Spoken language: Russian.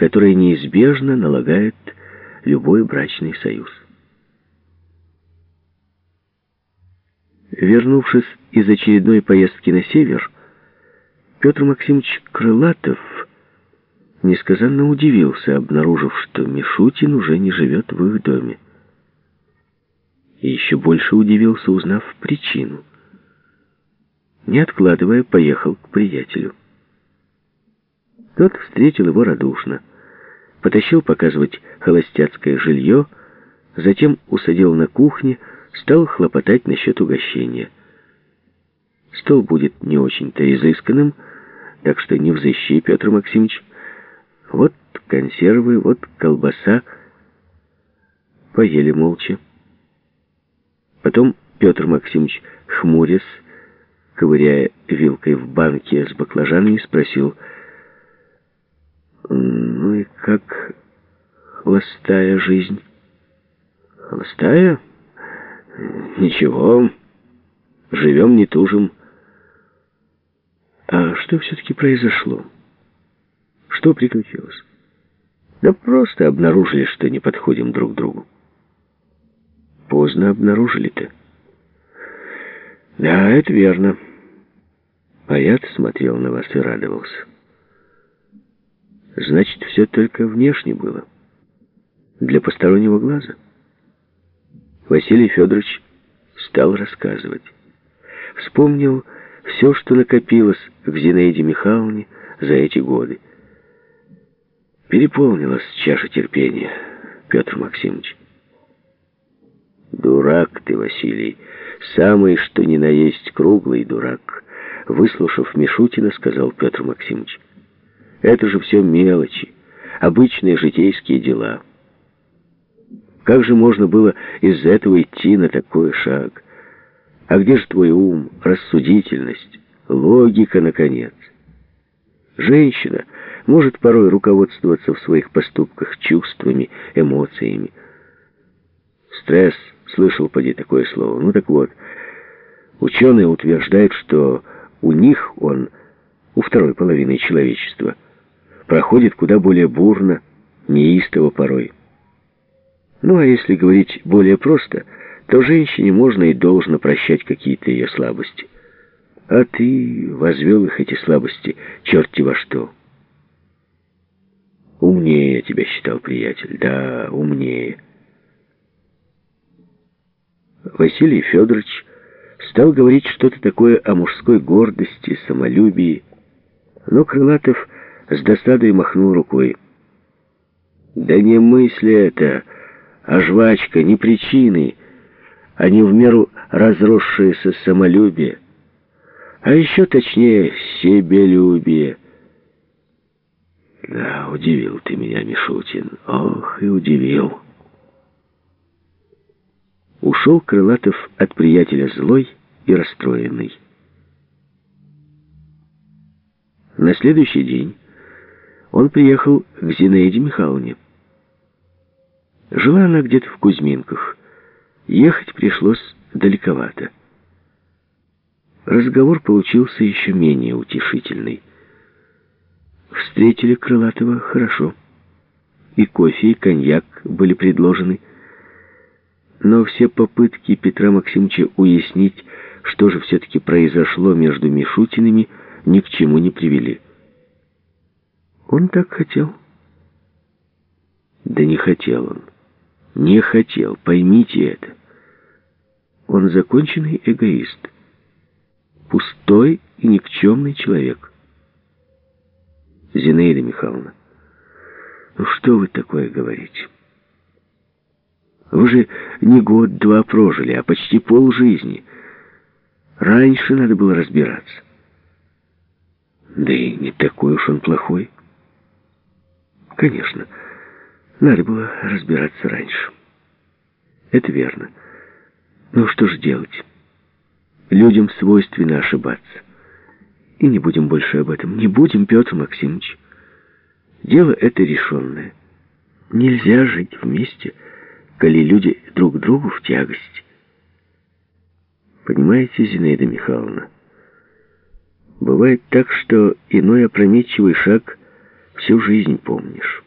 которое неизбежно налагает любой брачный союз. Вернувшись из очередной поездки на север, Петр Максимович Крылатов несказанно удивился, обнаружив, что Мишутин уже не живет в их доме. И еще больше удивился, узнав причину. Не откладывая, поехал к приятелю. Тот встретил его радушно, потащил показывать холостяцкое жилье, затем усадил на кухне, стал хлопотать насчет угощения. Стол будет не очень-то изысканным, так что не взыщи, Петр Максимович. Вот консервы, вот колбаса. Поели молча. Потом Петр Максимович, хмурясь, ковыряя вилкой в банке с баклажанами, спросил, «Ну и как холостая жизнь?» «Холостая? Ничего, живем, не тужим». А что все-таки произошло? Что приключилось? Да просто обнаружили, что не подходим друг другу. Поздно обнаружили-то. Да, это верно. А я смотрел на вас и радовался. Значит, все только внешне было. Для постороннего глаза. Василий Федорович стал рассказывать. Вспомнил все, что накопилось в Зинаиде Михайловне за эти годы. Переполнилась чаша терпения, Петр Максимович. «Дурак ты, Василий, самый что ни на есть круглый дурак», выслушав Мишутина, сказал Петр Максимович. «Это же все мелочи, обычные житейские дела. Как же можно было из-за этого идти на такой шаг?» А где же твой ум, рассудительность, логика, наконец? Женщина может порой руководствоваться в своих поступках чувствами, эмоциями. Стресс, слышал поди такое слово. Ну так вот, ученые утверждают, что у них он, у второй половины человечества, проходит куда более бурно, неистово порой. Ну а если говорить более просто – то женщине можно и должно прощать какие-то ее слабости. А ты возвел их, эти слабости, черти во что. Умнее я тебя считал, приятель, да, умнее. Василий Федорович стал говорить что-то такое о мужской гордости, самолюбии, но Крылатов с досадой махнул рукой. «Да не мысли это, а жвачка, не причины» а не в меру разросшееся самолюбие, а еще точнее себелюбие. Да, удивил ты меня, Мишутин, ох и удивил. Ушел Крылатов от приятеля злой и расстроенный. На следующий день он приехал к Зинаиде Михайловне. Жила она где-то в Кузьминках, Ехать пришлось далековато. Разговор получился еще менее утешительный. Встретили Крылатова хорошо. И кофе, и коньяк были предложены. Но все попытки Петра Максимовича уяснить, что же все-таки произошло между Мишутинами, ни к чему не привели. Он так хотел. Да не хотел он. Не хотел, поймите это. Он законченный эгоист. Пустой и никчемный человек. Зинаида Михайловна, ну что вы такое говорите? Вы же не год-два прожили, а почти полжизни. Раньше надо было разбираться. Да и не такой уж он плохой. Конечно, надо было разбираться раньше. Это верно. Ну что ж делать? Людям свойственно ошибаться. И не будем больше об этом. Не будем, Петр Максимович. Дело это решенное. Нельзя жить вместе, коли люди друг другу в тягость. Понимаете, Зинаида Михайловна, бывает так, что иной опрометчивый шаг всю жизнь помнишь.